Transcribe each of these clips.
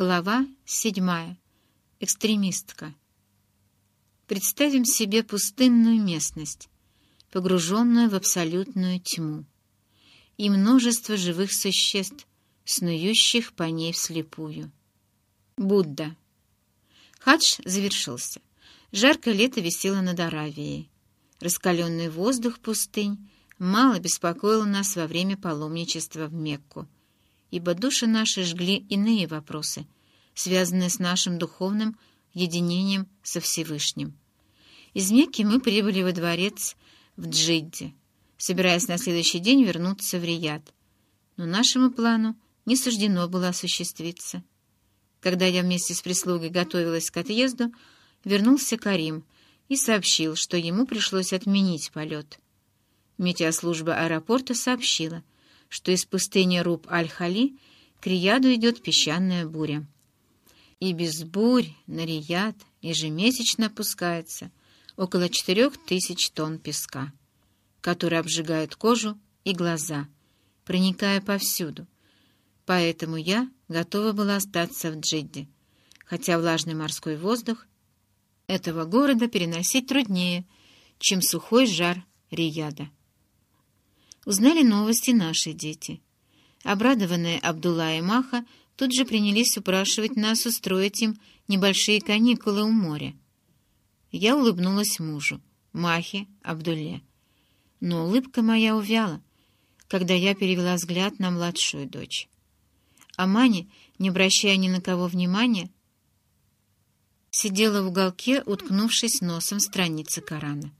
Глава седьмая. Экстремистка. Представим себе пустынную местность, погруженную в абсолютную тьму, и множество живых существ, снующих по ней вслепую. Будда. Хадж завершился. Жаркое лето висело над Аравией. Раскаленный воздух пустынь мало беспокоил нас во время паломничества в Мекку — ибо души наши жгли иные вопросы, связанные с нашим духовным единением со Всевышним. Из Мекки мы прибыли во дворец в Джидде, собираясь на следующий день вернуться в Рияд. Но нашему плану не суждено было осуществиться. Когда я вместе с прислугой готовилась к отъезду, вернулся Карим и сообщил, что ему пришлось отменить полет. Метеослужба аэропорта сообщила — что из пустыни Руб-Аль-Хали к Рияду идет песчаная буря. И без бурь на Рияд ежемесячно опускается около четырех тысяч тонн песка, который обжигает кожу и глаза, проникая повсюду. Поэтому я готова была остаться в Джидде, хотя влажный морской воздух этого города переносить труднее, чем сухой жар Рияда узнали новости наши дети. Обрадованные Абдулла и Маха тут же принялись упрашивать нас устроить им небольшие каникулы у моря. Я улыбнулась мужу, Махе, Абдулле. Но улыбка моя увяла, когда я перевела взгляд на младшую дочь. А Маня, не обращая ни на кого внимания, сидела в уголке, уткнувшись носом в страницы Корана.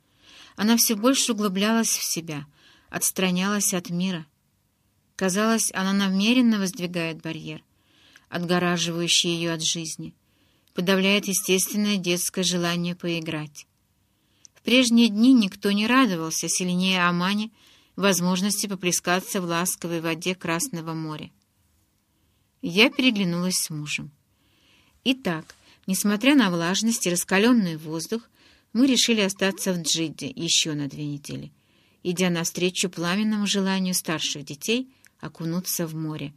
Она все больше углублялась в себя — отстранялась от мира. Казалось, она намеренно воздвигает барьер, отгораживающий ее от жизни, подавляет естественное детское желание поиграть. В прежние дни никто не радовался сильнее Амани возможности поплескаться в ласковой воде Красного моря. Я переглянулась с мужем. Итак, несмотря на влажность и раскаленный воздух, мы решили остаться в Джидде еще на две недели идя навстречу пламенному желанию старших детей окунуться в море,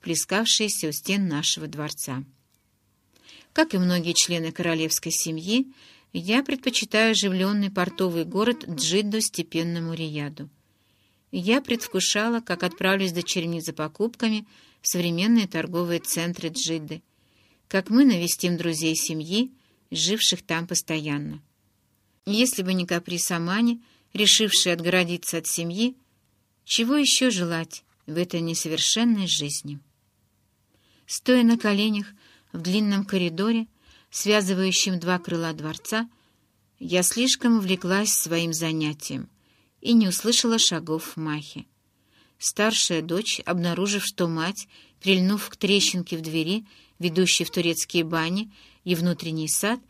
плескавшееся у стен нашего дворца. Как и многие члены королевской семьи, я предпочитаю оживленный портовый город Джидду степенному Рияду. Я предвкушала, как отправлюсь дочерьми за покупками в современные торговые центры Джидды, как мы навестим друзей семьи, живших там постоянно. Если бы не каприз Амани, решивший отгородиться от семьи, чего еще желать в этой несовершенной жизни? Стоя на коленях в длинном коридоре, связывающем два крыла дворца, я слишком увлеклась своим занятием и не услышала шагов Махи. Старшая дочь, обнаружив, что мать, прильнув к трещинке в двери, ведущей в турецкие бани и внутренний сад,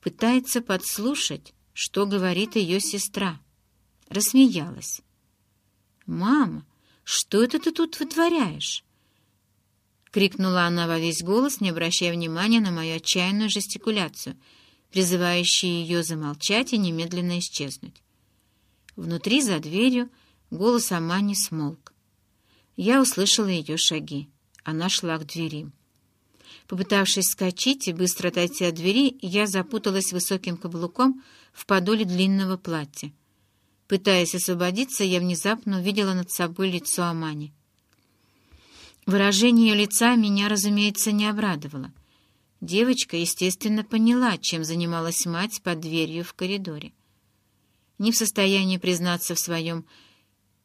пытается подслушать, что говорит ее сестра — рассмеялась. «Мама, что это ты тут вытворяешь?» Крикнула она во весь голос, не обращая внимания на мою отчаянную жестикуляцию, призывающую ее замолчать и немедленно исчезнуть. Внутри, за дверью, голос Амани смолк. Я услышала ее шаги. Она шла к двери. Попытавшись скачать и быстро отойти от двери, я запуталась высоким каблуком в подоле длинного платья. Пытаясь освободиться, я внезапно увидела над собой лицо Амани. Выражение ее лица меня, разумеется, не обрадовало. Девочка, естественно, поняла, чем занималась мать под дверью в коридоре. Не в состоянии признаться в своем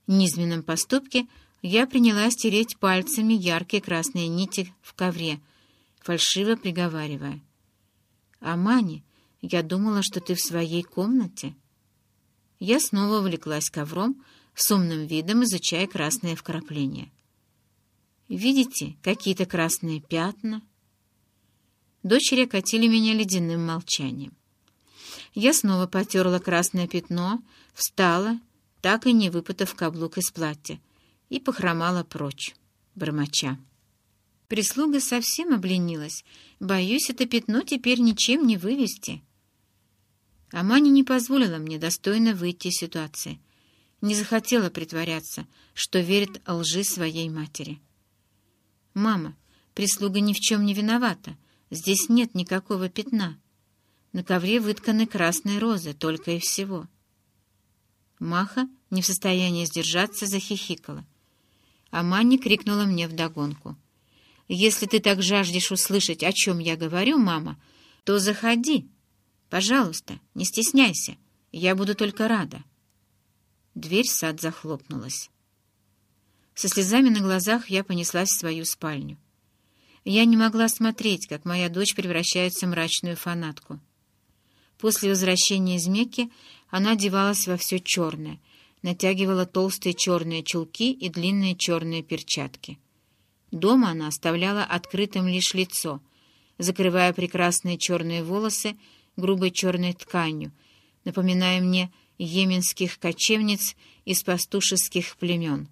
низменном поступке, я принялась тереть пальцами яркие красные нити в ковре, фальшиво приговаривая. «Амани, я думала, что ты в своей комнате». Я снова увлеклась ковром, с умным видом изучая красные вкрапления. «Видите, какие-то красные пятна?» Дочери окатили меня ледяным молчанием. Я снова потерла красное пятно, встала, так и не выпутав каблук из платья, и похромала прочь, бормоча. Прислуга совсем обленилась. Боюсь, это пятно теперь ничем не вывести. А Маня не позволила мне достойно выйти из ситуации. Не захотела притворяться, что верит лжи своей матери. «Мама, Прислуга ни в чем не виновата. Здесь нет никакого пятна. На ковре вытканы красные розы, только и всего. Маха, не в состоянии сдержаться, захихикала. А Манни крикнула мне вдогонку. «Если ты так жаждешь услышать, о чем я говорю, мама, то заходи. Пожалуйста, не стесняйся. Я буду только рада». Дверь в сад захлопнулась. Со слезами на глазах я понеслась в свою спальню. Я не могла смотреть, как моя дочь превращается в мрачную фанатку. После возвращения из Мекки она одевалась во все черное, натягивала толстые черные чулки и длинные черные перчатки. Дома она оставляла открытым лишь лицо, закрывая прекрасные черные волосы грубой черной тканью, напоминая мне йеменских кочевниц из пастушеских племен.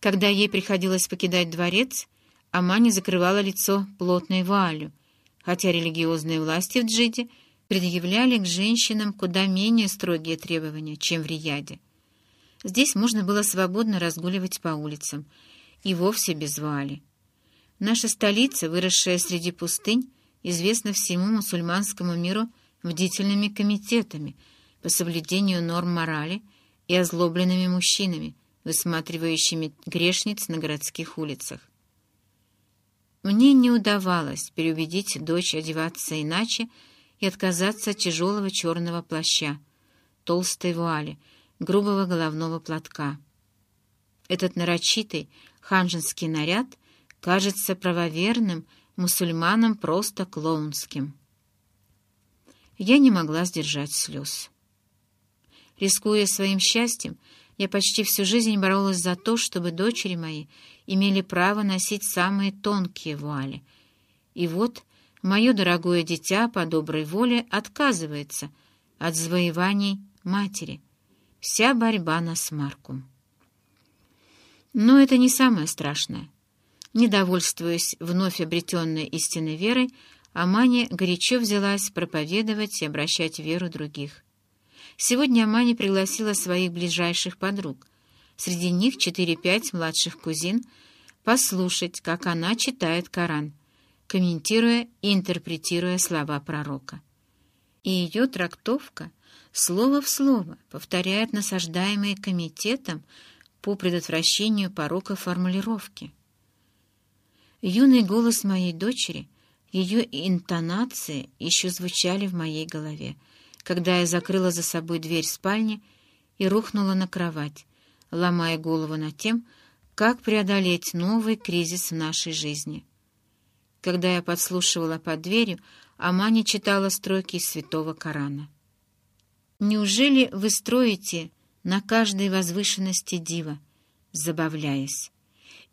Когда ей приходилось покидать дворец, Амани закрывала лицо плотной вуалью, хотя религиозные власти в Джиде предъявляли к женщинам куда менее строгие требования, чем в Рияде. Здесь можно было свободно разгуливать по улицам, и вовсе без вуали. Наша столица, выросшая среди пустынь, известна всему мусульманскому миру бдительными комитетами по соблюдению норм морали и озлобленными мужчинами, высматривающими грешниц на городских улицах. Мне не удавалось переубедить дочь одеваться иначе и отказаться от тяжелого черного плаща, толстой вуали, грубого головного платка. Этот нарочитый ханжинский наряд кажется правоверным мусульманам просто клоунским. Я не могла сдержать слез. Рискуя своим счастьем, я почти всю жизнь боролась за то, чтобы дочери мои имели право носить самые тонкие вуали. И вот мое дорогое дитя по доброй воле отказывается от завоеваний матери. Вся борьба на смарку. Но это не самое страшное. Недовольствуясь вновь обретенной истинной верой, Амани горячо взялась проповедовать и обращать веру других. Сегодня Амани пригласила своих ближайших подруг, среди них четыре-пять младших кузин, послушать, как она читает Коран, комментируя и интерпретируя слова пророка. И ее трактовка слово в слово повторяет насаждаемые комитетом по предотвращению порока формулировки. Юный голос моей дочери, ее интонации еще звучали в моей голове — когда я закрыла за собой дверь спальни и рухнула на кровать, ломая голову над тем, как преодолеть новый кризис в нашей жизни. Когда я подслушивала под дверью, Амани читала строки из Святого Корана. «Неужели вы строите на каждой возвышенности дива, забавляясь,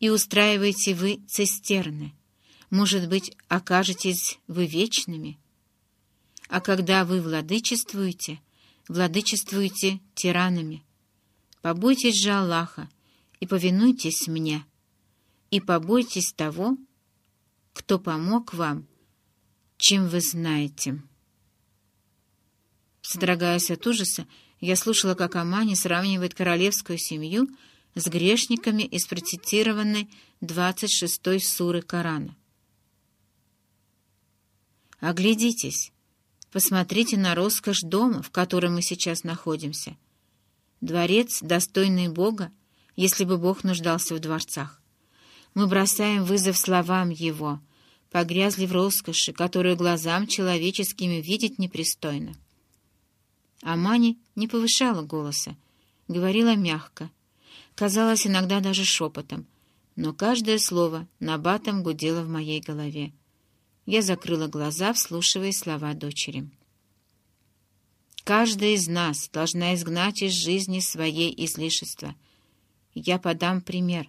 и устраиваете вы цистерны? Может быть, окажетесь вы вечными?» А когда вы владычествуете, владычествуете тиранами. Побойтесь же Аллаха и повинуйтесь мне, и побойтесь того, кто помог вам, чем вы знаете. Содрогаясь от ужаса, я слушала, как Амани сравнивает королевскую семью с грешниками из процитированной 26-й суры Корана. Оглядитесь, Посмотрите на роскошь дома, в котором мы сейчас находимся. Дворец, достойный Бога, если бы Бог нуждался в дворцах. Мы бросаем вызов словам Его, погрязли в роскоши, которую глазам человеческим видеть непристойно. Амани не повышала голоса, говорила мягко, казалось иногда даже шепотом, но каждое слово набатом гудело в моей голове. Я закрыла глаза, вслушивая слова дочери. «Каждая из нас должна изгнать из жизни своей излишества. Я подам пример.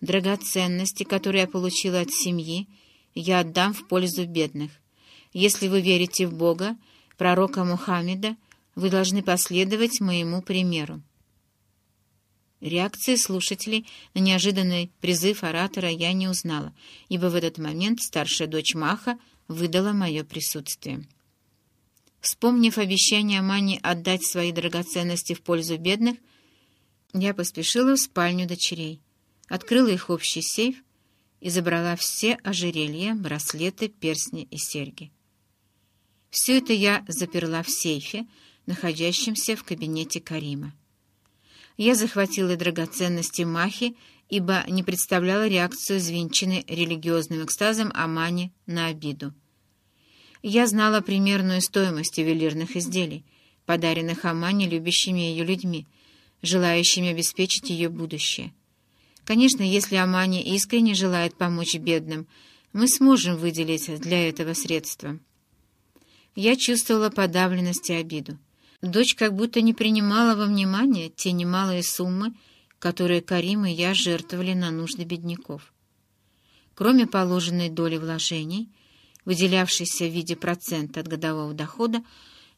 Драгоценности, которые я получила от семьи, я отдам в пользу бедных. Если вы верите в Бога, пророка Мухаммеда, вы должны последовать моему примеру. Реакции слушателей на неожиданный призыв оратора я не узнала, ибо в этот момент старшая дочь Маха выдала мое присутствие. Вспомнив обещание Мани отдать свои драгоценности в пользу бедных, я поспешила в спальню дочерей, открыла их общий сейф и забрала все ожерелья, браслеты, перстни и серьги. Все это я заперла в сейфе, находящемся в кабинете Карима. Я захватила драгоценности Махи, ибо не представляла реакцию звенчины религиозным экстазом Амани на обиду. Я знала примерную стоимость ювелирных изделий, подаренных Амане любящими ее людьми, желающими обеспечить ее будущее. Конечно, если Амани искренне желает помочь бедным, мы сможем выделить для этого средства. Я чувствовала подавленность и обиду. Дочь как будто не принимала во внимание те немалые суммы, которые Карим и я жертвовали на нужды бедняков. Кроме положенной доли вложений, выделявшейся в виде процента от годового дохода,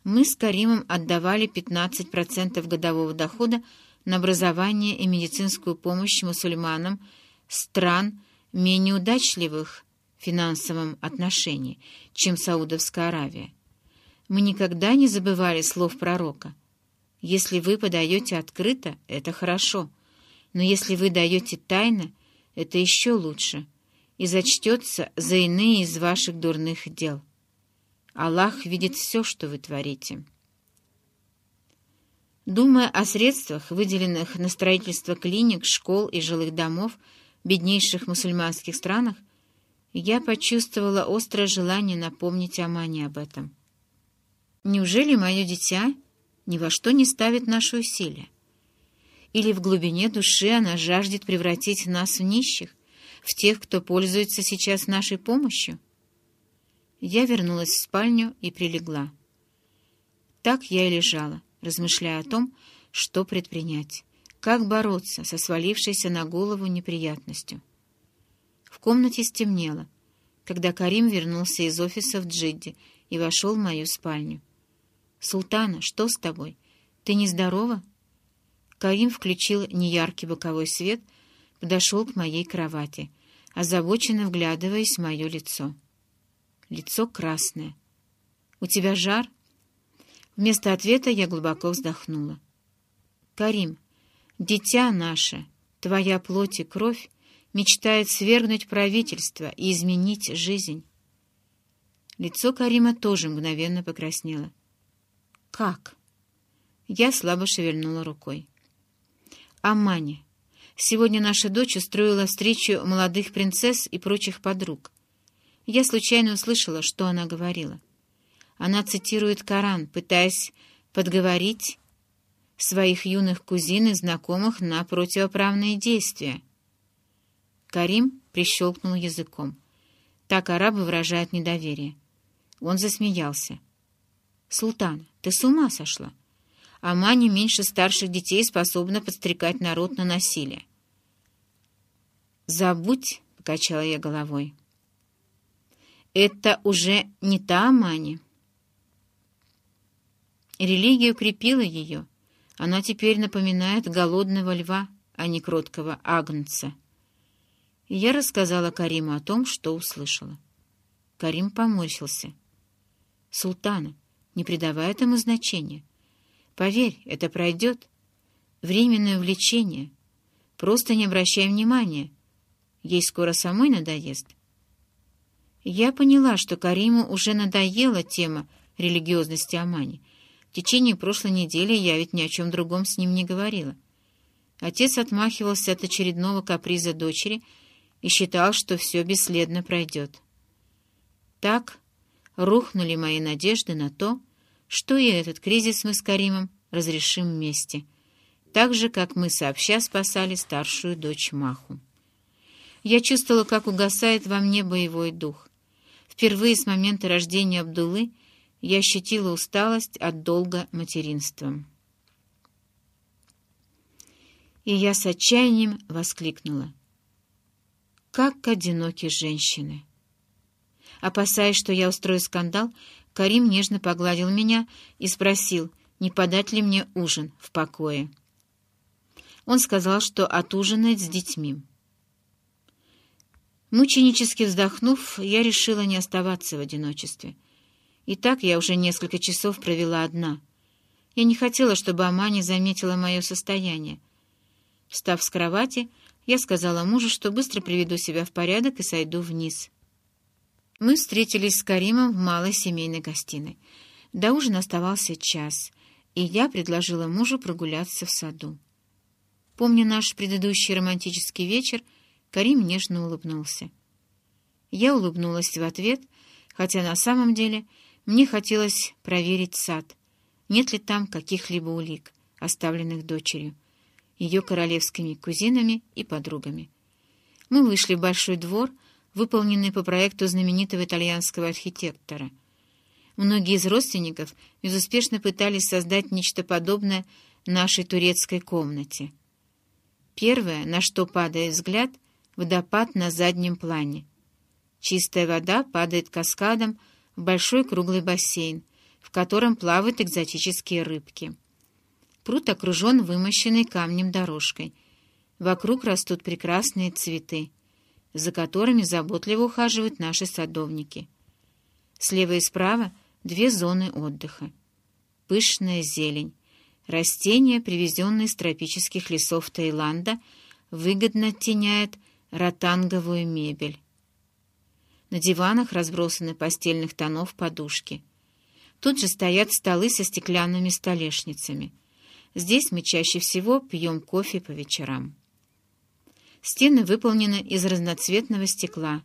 мы с Каримом отдавали 15% годового дохода на образование и медицинскую помощь мусульманам стран, менее удачливых в финансовом отношении, чем Саудовская Аравия. Мы никогда не забывали слов пророка. Если вы подаете открыто, это хорошо, но если вы даете тайно, это еще лучше и зачтется за иные из ваших дурных дел. Аллах видит все, что вы творите». Думая о средствах, выделенных на строительство клиник, школ и жилых домов в беднейших мусульманских странах, я почувствовала острое желание напомнить Амане об этом. Неужели мое дитя ни во что не ставит наши усилия? Или в глубине души она жаждет превратить нас в нищих, в тех, кто пользуется сейчас нашей помощью? Я вернулась в спальню и прилегла. Так я и лежала размышляя о том, что предпринять, как бороться со свалившейся на голову неприятностью. В комнате стемнело, когда Карим вернулся из офиса в Джидде и вошел в мою спальню. «Султана, что с тобой? Ты нездорова?» Карим включил неяркий боковой свет, подошел к моей кровати, озабоченно вглядываясь в мое лицо. Лицо красное. «У тебя жар?» Вместо ответа я глубоко вздохнула. «Карим, дитя наше, твоя плоть и кровь, мечтает свергнуть правительство и изменить жизнь». Лицо Карима тоже мгновенно покраснело. «Как?» Я слабо шевельнула рукой. «Амани, сегодня наша дочь устроила встречу молодых принцесс и прочих подруг. Я случайно услышала, что она говорила. Она цитирует Коран, пытаясь подговорить своих юных кузин и знакомых на противоправные действия. Карим прищелкнул языком. Так арабы выражают недоверие. Он засмеялся. «Султан, ты с ума сошла? Ама не меньше старших детей способна подстрекать народ на насилие». «Забудь», — покачала я головой. «Это уже не та Амани». Религия укрепила ее. Она теперь напоминает голодного льва, а не кроткого агнца. И я рассказала Кариму о том, что услышала. Карим поморщился. «Султана, не придавай этому значения. Поверь, это пройдет. Временное увлечение. Просто не обращай внимания. Ей скоро самой надоест». Я поняла, что Кариму уже надоела тема религиозности Амани — в течение прошлой недели я ведь ни о чем другом с ним не говорила. Отец отмахивался от очередного каприза дочери и считал, что все бесследно пройдет. Так рухнули мои надежды на то, что и этот кризис мы с Каримом разрешим вместе, так же, как мы сообща спасали старшую дочь Маху. Я чувствовала, как угасает во мне боевой дух. Впервые с момента рождения Абдулы — я ощутила усталость от долга материнства. И я с отчаянием воскликнула. «Как одиноки женщины!» Опасаясь, что я устрою скандал, Карим нежно погладил меня и спросил, не подать ли мне ужин в покое. Он сказал, что отужинает с детьми. Мученически вздохнув, я решила не оставаться в одиночестве — и так я уже несколько часов провела одна. Я не хотела, чтобы Амани заметила мое состояние. Встав с кровати, Я сказала мужу, что быстро приведу себя в порядок и сойду вниз. Мы встретились с Каримом в малой семейной гостиной. До ужина оставался час, и я предложила мужу прогуляться в саду. Помня наш предыдущий романтический вечер, Карим нежно улыбнулся. Я улыбнулась в ответ, хотя на самом деле мне хотелось проверить сад, нет ли там каких-либо улик, оставленных дочерью, ее королевскими кузинами и подругами. Мы вышли в большой двор, выполненный по проекту знаменитого итальянского архитектора. Многие из родственников безуспешно пытались создать нечто подобное нашей турецкой комнате. Первое, на что падает взгляд — водопад на заднем плане. Чистая вода падает каскадом в большой круглый бассейн, в котором плавают экзотические рыбки. Пруд окружен вымощенной камнем дорожкой. Вокруг растут прекрасные цветы за которыми заботливо ухаживают наши садовники. Слева и справа две зоны отдыха. Пышная зелень. Растения, привезенные из тропических лесов Таиланда, выгодно оттеняют ротанговую мебель. На диванах разбросаны постельных тонов подушки. Тут же стоят столы со стеклянными столешницами. Здесь мы чаще всего пьем кофе по вечерам. Стены выполнены из разноцветного стекла,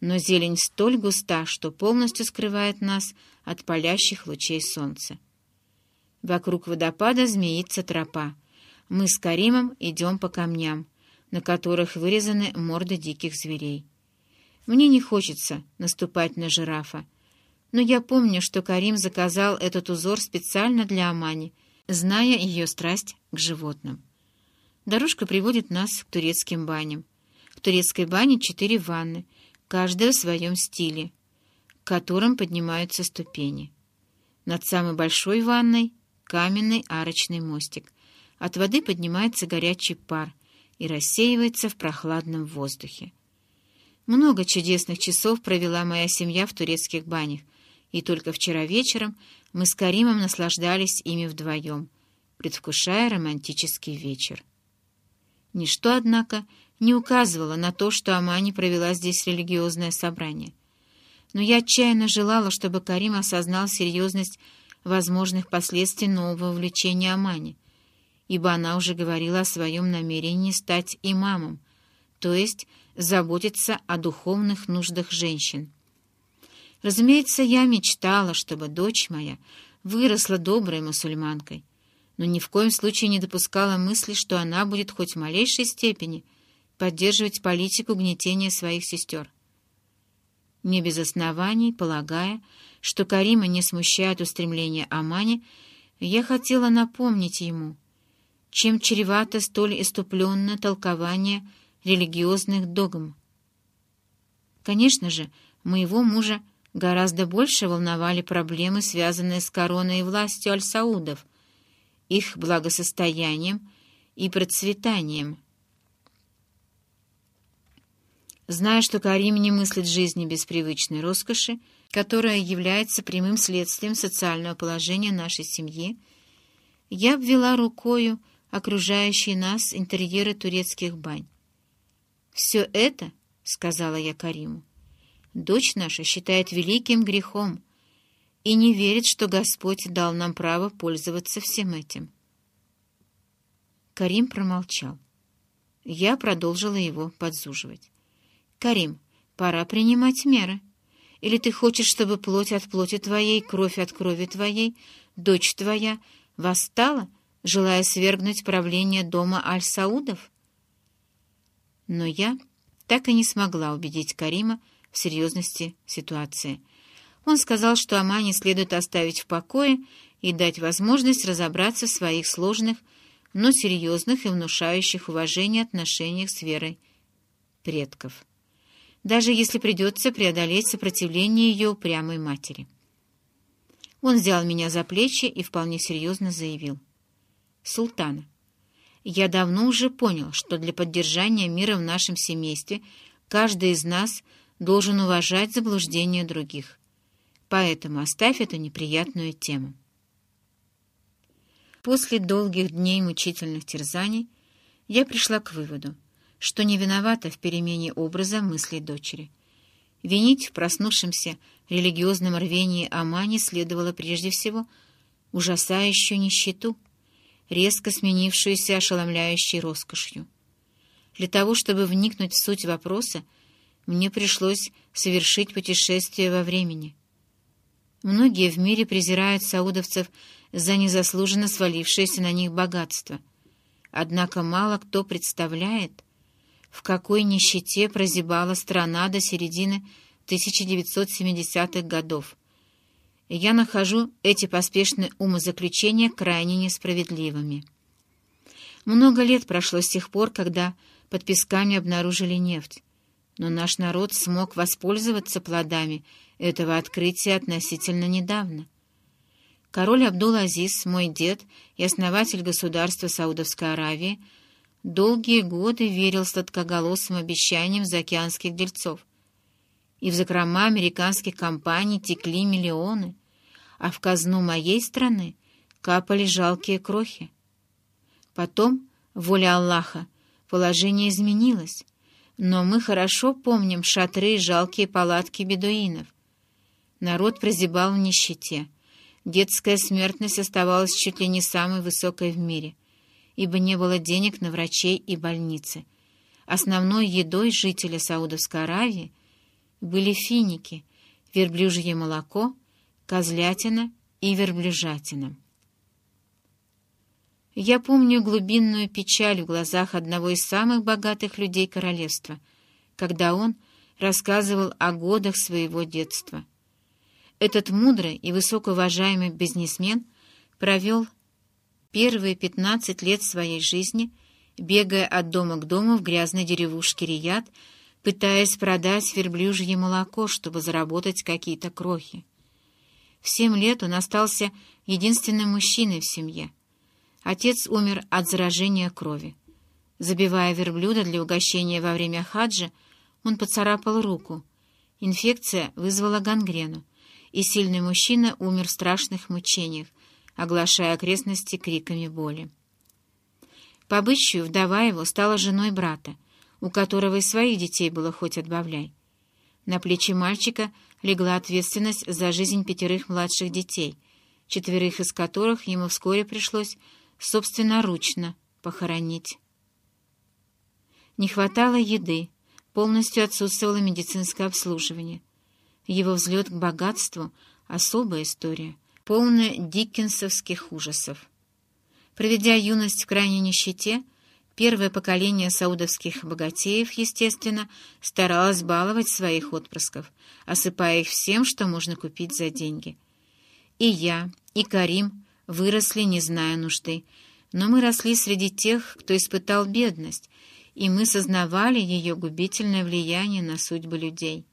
но зелень столь густа, что полностью скрывает нас от палящих лучей солнца. Вокруг водопада змеится тропа. Мы с Каримом идем по камням, на которых вырезаны морды диких зверей. Мне не хочется наступать на жирафа, но я помню, что Карим заказал этот узор специально для Амани, зная ее страсть к животным. Дорожка приводит нас к турецким баням. В турецкой бане четыре ванны, каждая в своем стиле, к которым поднимаются ступени. Над самой большой ванной каменный арочный мостик. От воды поднимается горячий пар и рассеивается в прохладном воздухе. Много чудесных часов провела моя семья в турецких банях, и только вчера вечером мы с Каримом наслаждались ими вдвоем, предвкушая романтический вечер. Ничто, однако, не указывало на то, что Амани провела здесь религиозное собрание. Но я отчаянно желала, чтобы Карим осознал серьезность возможных последствий нового увлечения Амани, ибо она уже говорила о своем намерении стать имамом, то есть заботиться о духовных нуждах женщин. Разумеется, я мечтала, чтобы дочь моя выросла доброй мусульманкой, но ни в коем случае не допускала мысли, что она будет хоть в малейшей степени поддерживать политику гнетения своих сестер. Не без оснований, полагая, что Карима не смущает устремления Амани, я хотела напомнить ему, чем чревато столь иступленное толкование религиозных догм. Конечно же, моего мужа гораздо больше волновали проблемы, связанные с короной и властью аль-Саудов — их благосостоянием и процветанием. Зная, что Карим не мыслит жизни без привычной роскоши, которая является прямым следствием социального положения нашей семьи, я обвела рукою окружающие нас интерьеры турецких бань. «Все это, — сказала я Кариму, — дочь наша считает великим грехом, и не верит, что Господь дал нам право пользоваться всем этим. Карим промолчал. Я продолжила его подзуживать. «Карим, пора принимать меры. Или ты хочешь, чтобы плоть от плоти твоей, кровь от крови твоей, дочь твоя восстала, желая свергнуть правление дома Аль-Саудов?» Но я так и не смогла убедить Карима в серьезности ситуации — он сказал, что Амане следует оставить в покое и дать возможность разобраться в своих сложных, но серьезных и внушающих уважение отношениях с верой предков, даже если придется преодолеть сопротивление ее упрямой матери. Он взял меня за плечи и вполне серьезно заявил. «Султана, я давно уже понял, что для поддержания мира в нашем семействе каждый из нас должен уважать заблуждения других» поэтому оставь эту неприятную тему. После долгих дней мучительных терзаний я пришла к выводу, что не виновата в перемене образа мыслей дочери. Винить в проснувшемся религиозном рвении Амани следовало прежде всего ужасающую нищету, резко сменившуюся ошеломляющей роскошью. Для того, чтобы вникнуть в суть вопроса, мне пришлось совершить путешествие во времени. Многие в мире презирают саудовцев за незаслуженно свалившееся на них богатство. Однако мало кто представляет, в какой нищете прозябала страна до середины 1970-х годов. Я нахожу эти поспешные умозаключения крайне несправедливыми. Много лет прошло с тех пор, когда под песками обнаружили нефть, но наш народ смог воспользоваться плодами этого открытия относительно недавно. Король Абдул-Азиз, мой дед и основатель государства Саудовской Аравии, долгие годы верил сладкоголосым обещаниям заокеанских дельцов. И в закрома американских компаний текли миллионы, а в казну моей страны капали жалкие крохи. Потом, воля Аллаха, положение изменилось, но мы хорошо помним шатры и жалкие палатки бедуинов. Народ прозябал в нищете — Детская смертность оставалась чуть ли не самой высокой в мире, ибо не было денег на врачей и больницы. Основной едой жителя Саудовской Аравии были финики, верблюжье молоко, козлятина и верблюжатина. Я помню глубинную печаль в глазах одного из самых богатых людей королевства, когда он рассказывал о годах своего детства — этот мудрый и высокоуважаемый бизнесмен провел первые пятнадцать лет своей жизни, бегая от дома к дому в грязной деревушке Рияд, пытаясь продать верблюжье молоко, чтобы заработать какие-то крохи. В семь лет он остался единственным мужчиной в семье. Отец умер от заражения крови. Забивая верблюда для угощения во время хаджа, он поцарапал руку. Инфекция вызвала гангрену и сильный мужчина умер в страшных мучениях, оглашая окрестности криками боли. По обычаю вдова его стала женой брата, у которого и своих детей было хоть отбавляй. На плечи мальчика легла ответственность за жизнь пятерых младших детей, четверых из которых ему вскоре пришлось собственноручно похоронить. Не хватало еды, полностью отсутствовало медицинское обслуживание. Его взлет к богатству — особая история, полная диккенсовских ужасов. Проведя юность в крайней нищете, первое поколение саудовских богатеев, естественно, старалось баловать своих отпрысков, осыпая их всем, что можно купить за деньги. И я, и Карим выросли, не зная нужды, но мы росли среди тех, кто испытал бедность, и мы сознавали ее губительное влияние на судьбы людей.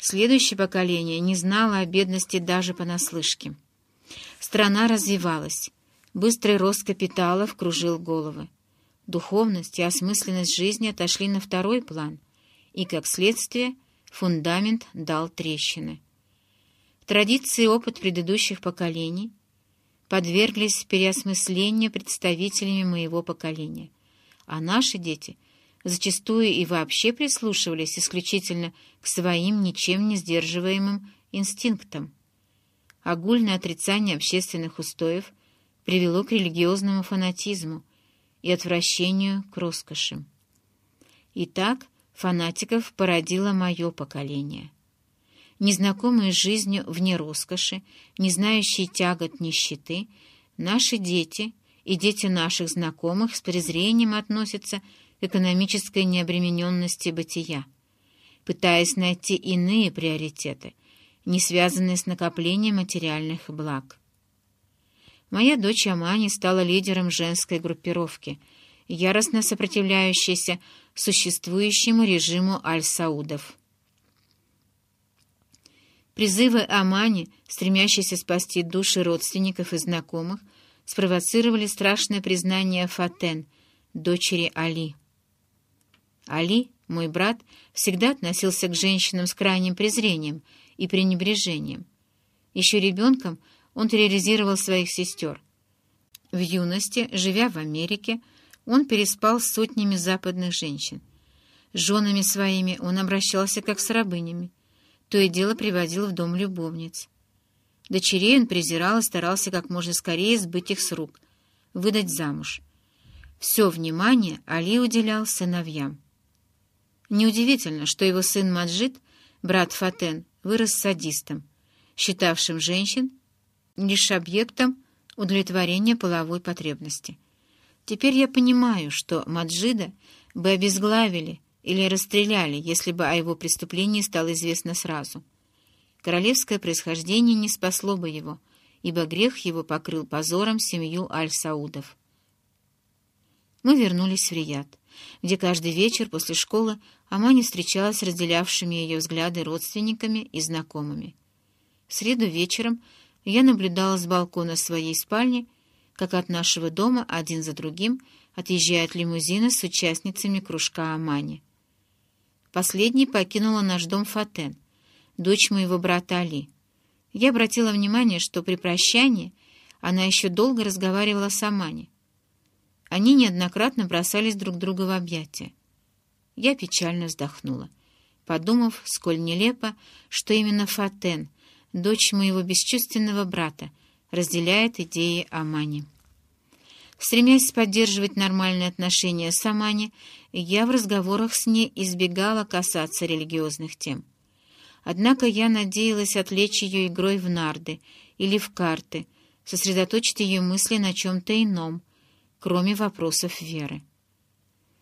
Следующее поколение не знало о бедности даже понаслышке. Страна развивалась. Быстрый рост капиталов кружил головы. Духовность и осмысленность жизни отошли на второй план, и, как следствие, фундамент дал трещины. Традиции и опыт предыдущих поколений подверглись переосмыслению представителями моего поколения, а наши дети — зачастую и вообще прислушивались исключительно к своим ничем не сдерживаемым инстинктам. Огульное отрицание общественных устоев привело к религиозному фанатизму и отвращению к роскоши. Итак, фанатиков породило мое поколение. Незнакомые с жизнью вне роскоши, не знающие тягот нищеты, наши дети и дети наших знакомых с презрением относятся экономической необремененности бытия, пытаясь найти иные приоритеты, не связанные с накоплением материальных благ. Моя дочь Амани стала лидером женской группировки, яростно сопротивляющейся существующему режиму аль-Саудов. Призывы Амани, стремящиеся спасти души родственников и знакомых, спровоцировали страшное признание Фатен, дочери Али. Али, мой брат, всегда относился к женщинам с крайним презрением и пренебрежением. Еще ребенком он терроризировал своих сестер. В юности, живя в Америке, Он переспал с сотнями западных женщин. С женами своими он обращался как с рабынями, то и дело приводил в дом любовниц. Дочерей он презирал и старался как можно скорее сбыть их с рук, выдать замуж. Все внимание Али уделял сыновьям. Неудивительно, что его сын Маджид, брат Фатен, вырос садистом, считавшим женщин лишь объектом удовлетворения половой потребности. Теперь я понимаю, что Маджида бы обезглавили или расстреляли, если бы о его преступлении стало известно сразу. Королевское происхождение не спасло бы его, ибо грех его покрыл позором семью Аль-Саудов. Мы вернулись в Рияд, где каждый вечер после школы Амани встречалась с разделявшими ее взгляды родственниками и знакомыми. В среду вечером я наблюдала с балкона своей спальни, как от нашего дома один за другим отъезжают лимузины с участницами кружка Амани. Последней покинула наш дом Фатен, дочь моего брата Али. Я обратила внимание, что при прощании она еще долго разговаривала с Амани. Они неоднократно бросались друг друга в объятия. Я печально вздохнула, подумав, сколь нелепо, что именно Фатен, дочь моего бесчувственного брата, разделяет идеи Амани. Стремясь поддерживать нормальные отношения с Амани, я в разговорах с ней избегала касаться религиозных тем. Однако я надеялась отвлечь ее игрой в нарды или в карты, сосредоточить ее мысли на чем-то ином, кроме вопросов веры.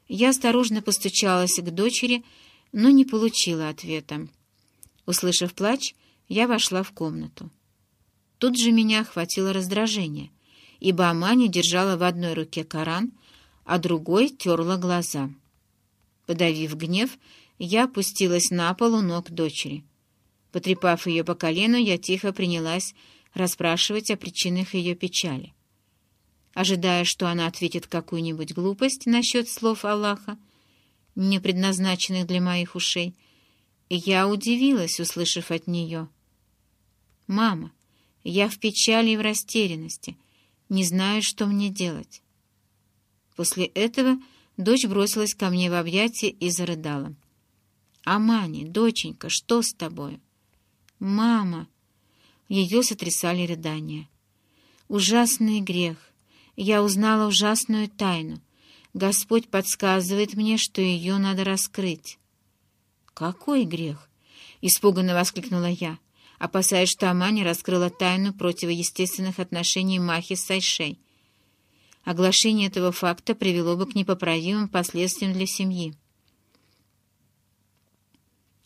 Я осторожно постучалась к дочери, но не получила ответа. Услышав плач, я вошла в комнату. Тут же меня охватило раздражение — ибо Амани держала в одной руке Коран, а другой терла глаза. Подавив гнев, я опустилась на пол у ног дочери. Потрепав ее по колену, я тихо принялась расспрашивать о причинах ее печали. Ожидая, что она ответит какую-нибудь глупость насчет слов Аллаха, не предназначенных для моих ушей, я удивилась, услышав от нее. «Мама, я в печали и в растерянности» не знаю, что мне делать. После этого дочь бросилась ко мне в объятия и зарыдала. «Амани, доченька, что с тобой?» «Мама!» Ее сотрясали рыдания. «Ужасный грех. Я узнала ужасную тайну. Господь подсказывает мне, что ее надо раскрыть». «Какой грех?» — испуганно воскликнула я опасаясь, что Амани раскрыла тайну противоестественных отношений Махи с Сайшей. Оглашение этого факта привело бы к непоправимым последствиям для семьи.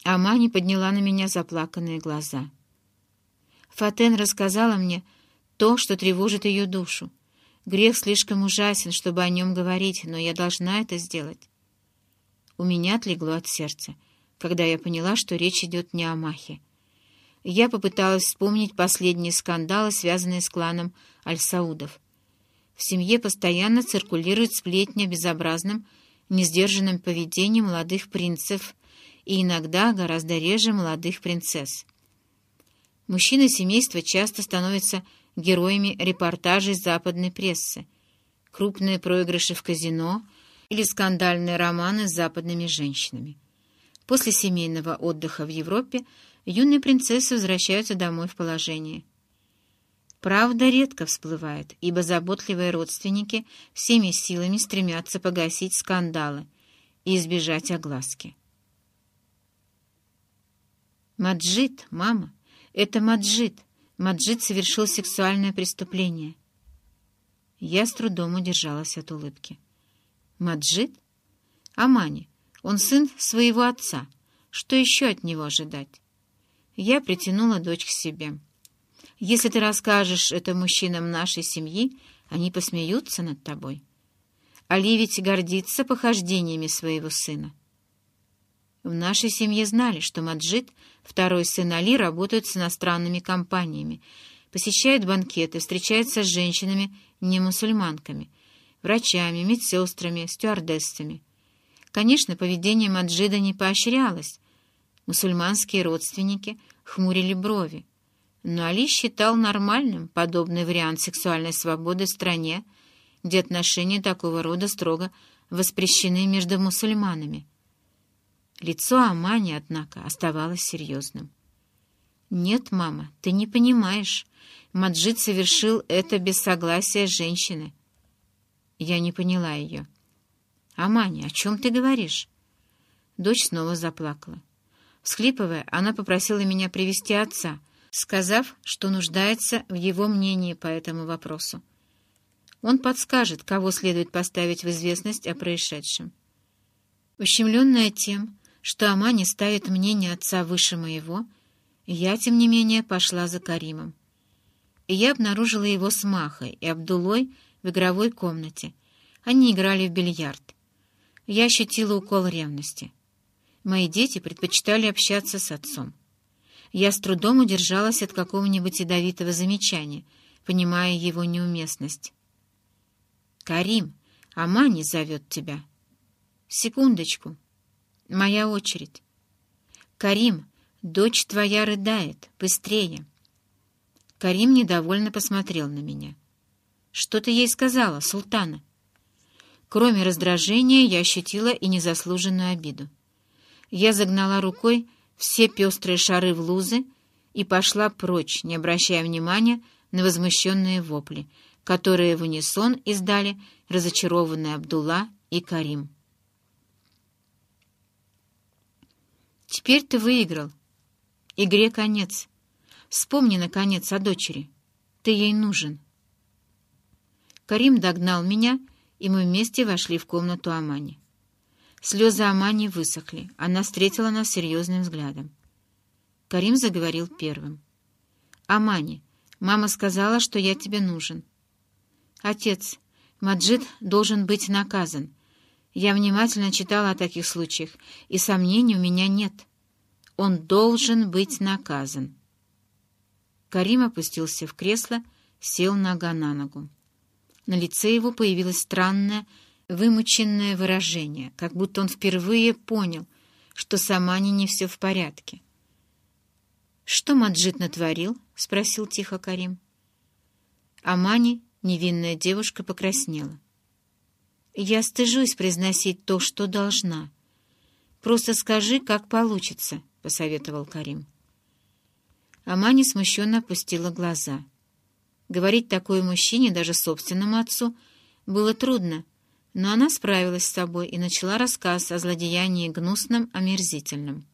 Амани подняла на меня заплаканные глаза. Фатен рассказала мне то, что тревожит ее душу. Грех слишком ужасен, чтобы о нем говорить, но я должна это сделать. У меня отлегло от сердца, когда я поняла, что речь идет не о Махе я попыталась вспомнить последние скандалы, связанные с кланом Аль-Саудов. В семье постоянно циркулирует сплетня безобразным, несдержанным поведением молодых принцев и иногда гораздо реже молодых принцесс. Мужчины семейства часто становятся героями репортажей западной прессы, крупные проигрыши в казино или скандальные романы с западными женщинами. После семейного отдыха в Европе юные принцессы возвращаются домой в положение. Правда редко всплывает, ибо заботливые родственники всеми силами стремятся погасить скандалы и избежать огласки. «Маджид, мама, это Маджид. Маджид совершил сексуальное преступление». Я с трудом удержалась от улыбки. «Маджид? Амани, он сын своего отца. Что еще от него ожидать?» Я притянула дочь к себе. «Если ты расскажешь это мужчинам нашей семьи, они посмеются над тобой. Али ведь гордится похождениями своего сына». В нашей семье знали, что Маджид, второй сын Али, работает с иностранными компаниями, посещает банкеты, встречается с женщинами не мусульманками, врачами, медсестрами, стюардессами. Конечно, поведение Маджида не поощрялось, Мусульманские родственники хмурили брови, но Али считал нормальным подобный вариант сексуальной свободы в стране, где отношения такого рода строго воспрещены между мусульманами. Лицо Амани, однако, оставалось серьезным. «Нет, мама, ты не понимаешь. Маджид совершил это без согласия женщины». Я не поняла ее. «Амани, о чем ты говоришь?» Дочь снова заплакала. Всхлипывая, она попросила меня привести отца, сказав, что нуждается в его мнении по этому вопросу. Он подскажет, кого следует поставить в известность о происшедшем. Ущемленная тем, что Амани ставит мнение отца выше моего, я, тем не менее, пошла за Каримом. И я обнаружила его с Махой и Абдулой в игровой комнате. Они играли в бильярд. Я ощутила укол ревности. Мои дети предпочитали общаться с отцом. Я с трудом удержалась от какого-нибудь ядовитого замечания, понимая его неуместность. «Карим, Амани зовет тебя». «Секундочку. Моя очередь». «Карим, дочь твоя рыдает. Быстрее». Карим недовольно посмотрел на меня. «Что ты ей сказала, султана?» Кроме раздражения, я ощутила и незаслуженную обиду. Я загнала рукой все пестрые шары в лузы и пошла прочь, не обращая внимания на возмущенные вопли, которые в унисон издали разочарованные Абдулла и Карим. «Теперь ты выиграл. Игре конец. Вспомни, наконец, о дочери. Ты ей нужен». Карим догнал меня, и мы вместе вошли в комнату Амани. Слезы Амани высохли. Она встретила нас серьезным взглядом. Карим заговорил первым. «Амани, мама сказала, что я тебе нужен». «Отец, Маджид должен быть наказан. Я внимательно читала о таких случаях, и сомнений у меня нет. Он должен быть наказан». Карим опустился в кресло, сел нога на ногу. На лице его появилась странная, вымученное выражение, как будто он впервые понял, что с Амани не все в порядке. «Что Маджид натворил?» — спросил тихо Карим. Амани, невинная девушка, покраснела. «Я стыжусь произносить то, что должна. Просто скажи, как получится», — посоветовал Карим. Амани смущенно опустила глаза. Говорить такое мужчине, даже собственному отцу, было трудно, но она справилась с собой и начала рассказ о злодеянии гнусном, омерзительном.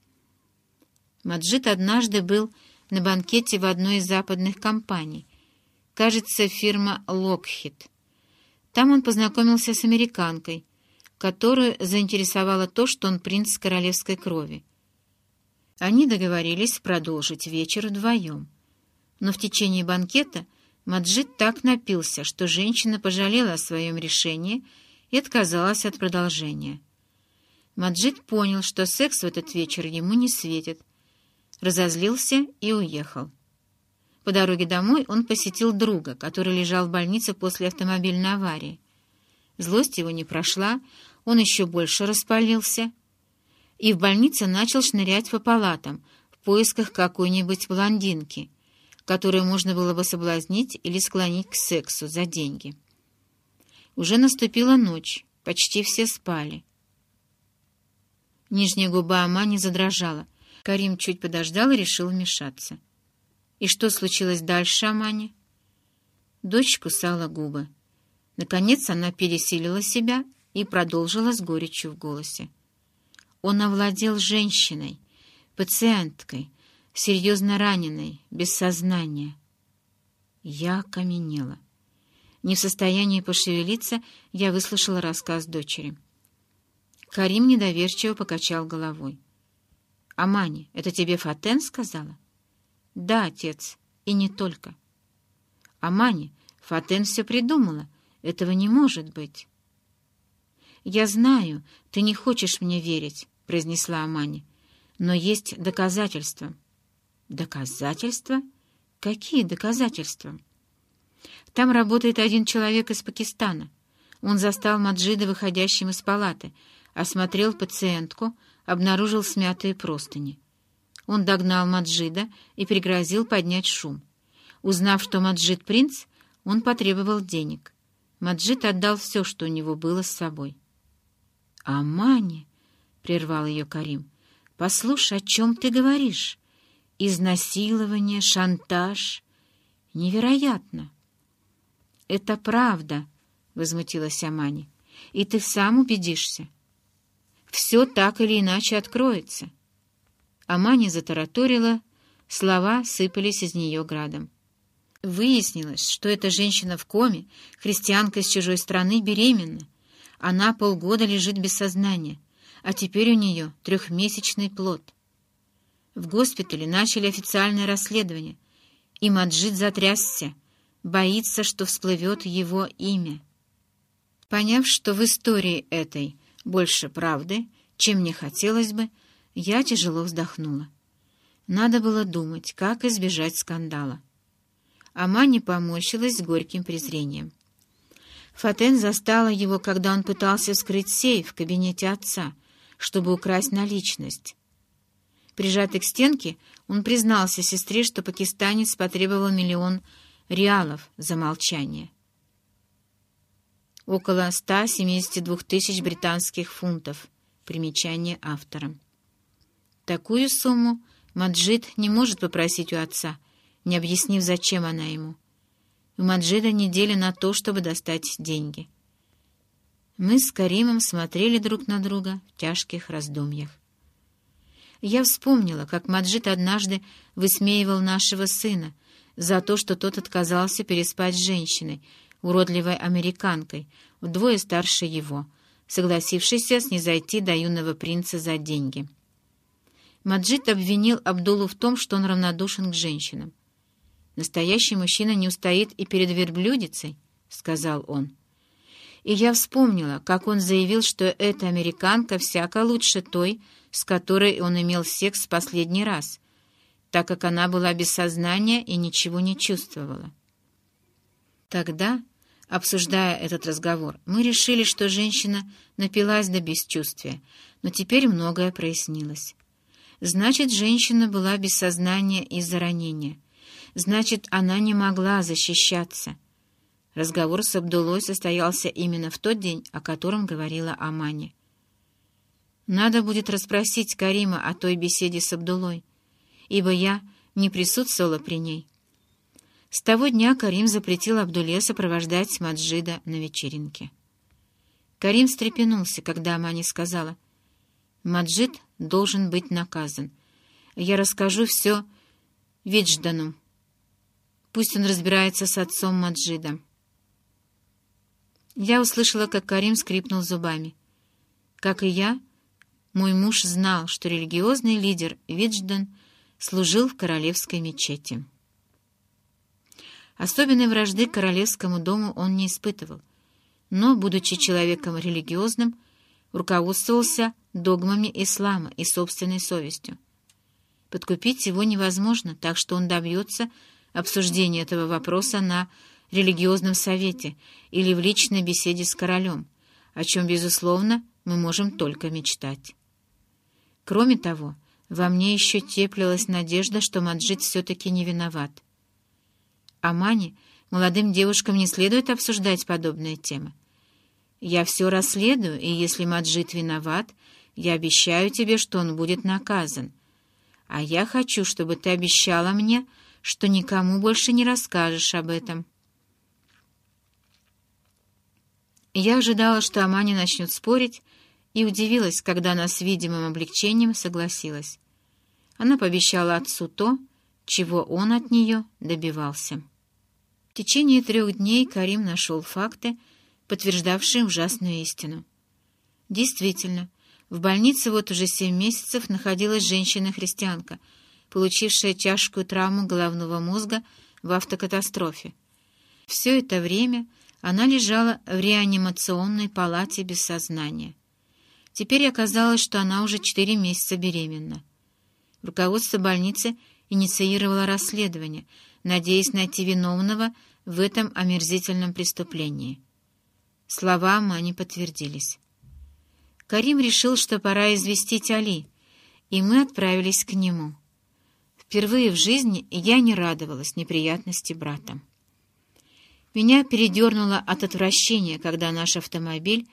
Маджид однажды был на банкете в одной из западных компаний, кажется, фирма «Локхит». Там он познакомился с американкой, которую заинтересовало то, что он принц королевской крови. Они договорились продолжить вечер вдвоем. Но в течение банкета Маджид так напился, что женщина пожалела о своем решении — и отказалась от продолжения. Маджид понял, что секс в этот вечер ему не светит, разозлился и уехал. По дороге домой он посетил друга, который лежал в больнице после автомобильной аварии. Злость его не прошла, он еще больше распалился и в больнице начал шнырять по палатам в поисках какой-нибудь блондинки, которую можно было бы соблазнить или склонить к сексу за деньги. Уже наступила ночь, почти все спали. Нижняя губа Амани задрожала. Карим чуть подождал и решил вмешаться. «И что случилось дальше, Амани?» Дочь кусала губы. Наконец она пересилила себя и продолжила с горечью в голосе. Он овладел женщиной, пациенткой, серьезно раненой, без сознания. Я окаменела. Не в состоянии пошевелиться, я выслушала рассказ дочери. Карим недоверчиво покачал головой. «Амани, это тебе Фатен сказала?» «Да, отец, и не только». «Амани, Фатен все придумала. Этого не может быть». «Я знаю, ты не хочешь мне верить», — произнесла Амани. «Но есть доказательства». «Доказательства? Какие доказательства?» Там работает один человек из Пакистана. Он застал Маджида выходящим из палаты, осмотрел пациентку, обнаружил смятые простыни. Он догнал Маджида и пригрозил поднять шум. Узнав, что Маджид принц, он потребовал денег. Маджид отдал все, что у него было с собой. «Амани!» — прервал ее Карим. «Послушай, о чем ты говоришь? Изнасилование, шантаж. Невероятно!» «Это правда!» — возмутилась Амани. «И ты сам убедишься. Все так или иначе откроется». Амани затараторила, слова сыпались из нее градом. Выяснилось, что эта женщина в коме, христианка из чужой страны, беременна. Она полгода лежит без сознания, а теперь у нее трехмесячный плод. В госпитале начали официальное расследование, и Маджид затрясся, боится, что всплывет его имя. Поняв, что в истории этой больше правды, чем мне хотелось бы, я тяжело вздохнула. Надо было думать, как избежать скандала. А Маня поморщилась с горьким презрением. Фатен застала его, когда он пытался вскрыть сейф в кабинете отца, чтобы украсть наличность. Прижатый к стенке, он признался сестре, что пакистанец потребовал миллион реалов за молчание. Около 172 тысяч британских фунтов. Примечание автора. Такую сумму Маджид не может попросить у отца — не объяснив, зачем она ему. У Маджида неделя на то, чтобы достать деньги. Мы с Каримом смотрели друг на друга в тяжких раздумьях. Я вспомнила, как Маджид однажды высмеивал нашего сына за то, что тот отказался переспать с женщиной, уродливой американкой, вдвое старше его, согласившейся снизойти до юного принца за деньги. Маджид обвинил Абдулу в том, что он равнодушен к женщинам. Настоящий мужчина не устоит и перед верблюдицей, — сказал он. И я вспомнила, как он заявил, что эта американка всяко лучше той, с которой он имел секс в последний раз, так как она была без сознания и ничего не чувствовала. Тогда, обсуждая этот разговор, мы решили, что женщина напилась до бесчувствия, но теперь многое прояснилось. Значит, женщина была без сознания из-за ранения — Значит, она не могла защищаться. Разговор с Абдулой состоялся именно в тот день, о котором говорила Амани. Надо будет расспросить Карима о той беседе с Абдулой, ибо я не присутствовала при ней. С того дня Карим запретил Абдуле сопровождать Маджида на вечеринке. Карим встрепенулся, когда Амани сказала, «Маджид должен быть наказан. Я расскажу все Видждану». Пусть он разбирается с отцом Маджида. Я услышала, как Карим скрипнул зубами. Как и я, мой муж знал, что религиозный лидер Видждан служил в королевской мечети. Особенной вражды к королевскому дому он не испытывал, но, будучи человеком религиозным, руководствовался догмами ислама и собственной совестью. Подкупить его невозможно, так что он добьется, обсуждение этого вопроса на религиозном совете или в личной беседе с королем, о чем, безусловно, мы можем только мечтать. Кроме того, во мне еще теплилась надежда, что Маджид все-таки не виноват. А Мане, молодым девушкам не следует обсуждать подобные темы. Я все расследую, и если Маджид виноват, я обещаю тебе, что он будет наказан. А я хочу, чтобы ты обещала мне, что никому больше не расскажешь об этом. Я ожидала, что Амани начнет спорить, и удивилась, когда она с видимым облегчением согласилась. Она пообещала отцу то, чего он от нее добивался. В течение трех дней Карим нашел факты, подтверждавшие ужасную истину. Действительно, в больнице вот уже семь месяцев находилась женщина-христианка — получившая тяжкую травму головного мозга в автокатастрофе. Все это время она лежала в реанимационной палате без сознания. Теперь оказалось, что она уже четыре месяца беременна. Руководство больницы инициировало расследование, надеясь найти виновного в этом омерзительном преступлении. Слова Мани подтвердились. Карим решил, что пора известить Али, и мы отправились к нему. Впервые в жизни я не радовалась неприятности брата. Меня передернуло от отвращения, когда наш автомобиль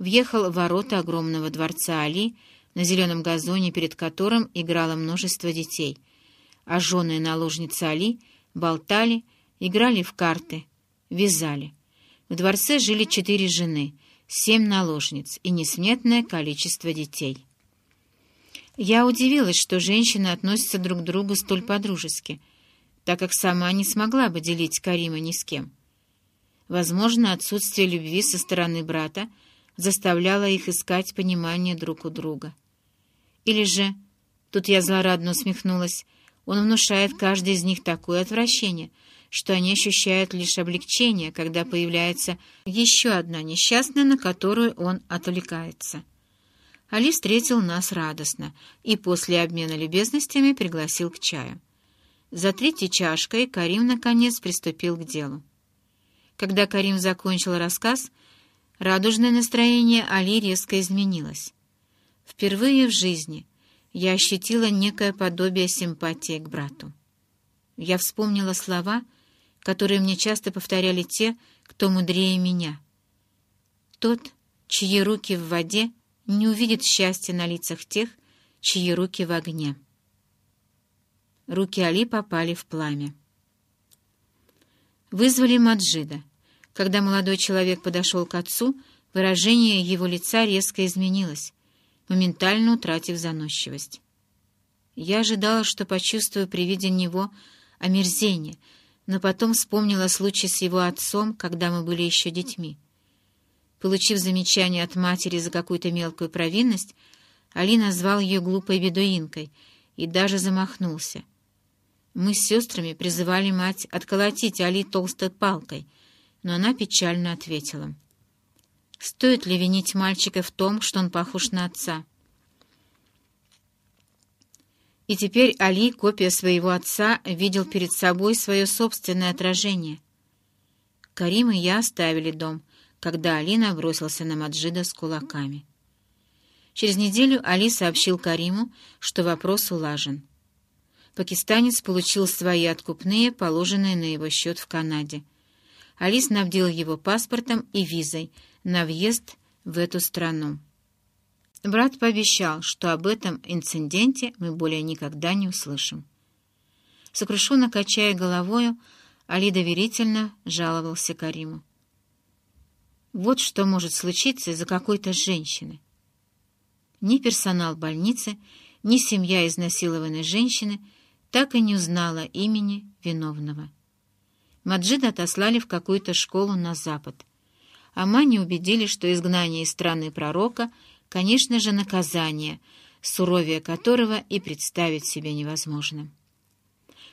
въехал в ворота огромного дворца Али, на зеленом газоне, перед которым играло множество детей, а жены наложницы Али болтали, играли в карты, вязали. В дворце жили четыре жены, семь наложниц и несметное количество детей. Я удивилась, что женщины относятся друг к другу столь подружески, так как сама не смогла бы делить Карима ни с кем. Возможно, отсутствие любви со стороны брата заставляло их искать понимание друг у друга. Или же, тут я злорадно усмехнулась, он внушает каждой из них такое отвращение, что они ощущают лишь облегчение, когда появляется еще одна несчастная, на которую он отвлекается. Али встретил нас радостно и после обмена любезностями пригласил к чаю. За третьей чашкой Карим, наконец, приступил к делу. Когда Карим закончил рассказ, радужное настроение Али резко изменилось. Впервые в жизни я ощутила некое подобие симпатии к брату. Я вспомнила слова, которые мне часто повторяли те, кто мудрее меня. Тот, чьи руки в воде, не увидит счастья на лицах тех, чьи руки в огне. Руки Али попали в пламя. Вызвали Маджида. Когда молодой человек подошел к отцу, выражение его лица резко изменилось, моментально утратив заносчивость. Я ожидала, что почувствую при виде него омерзение, но потом вспомнила случай с его отцом, когда мы были еще детьми. Получив замечание от матери за какую-то мелкую провинность, Али назвал ее глупой бедуинкой и даже замахнулся. Мы с сестрами призывали мать отколотить Али толстой палкой, но она печально ответила. «Стоит ли винить мальчика в том, что он похож на отца?» И теперь Али, копия своего отца, видел перед собой свое собственное отражение. Карим и я оставили дом — когда Али набросился на Маджида с кулаками. Через неделю Али сообщил Кариму, что вопрос улажен. Пакистанец получил свои откупные, положенные на его счет в Канаде. Али снабдил его паспортом и визой на въезд в эту страну. Брат пообещал, что об этом инциденте мы более никогда не услышим. Сокрушенно качая головою, Али доверительно жаловался Кариму. Вот что может случиться из-за какой-то женщины. Ни персонал больницы, ни семья изнасилованной женщины так и не узнала имени виновного. Маджида отослали в какую-то школу на запад. А Мани убедили, что изгнание из страны пророка, конечно же, наказание, суровее которого и представить себе невозможно.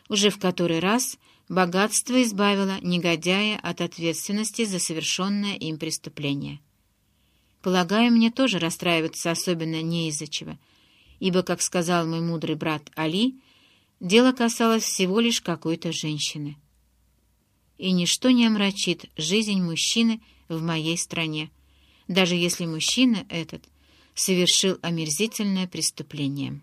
Уже в который раз – богатство избавило негодяя от ответственности за совершенное им преступление. Полагаю, мне тоже расстраиваться особенно не из-за чего, ибо, как сказал мой мудрый брат Али, дело касалось всего лишь какой-то женщины. И ничто не омрачит жизнь мужчины в моей стране, даже если мужчина этот совершил омерзительное преступление.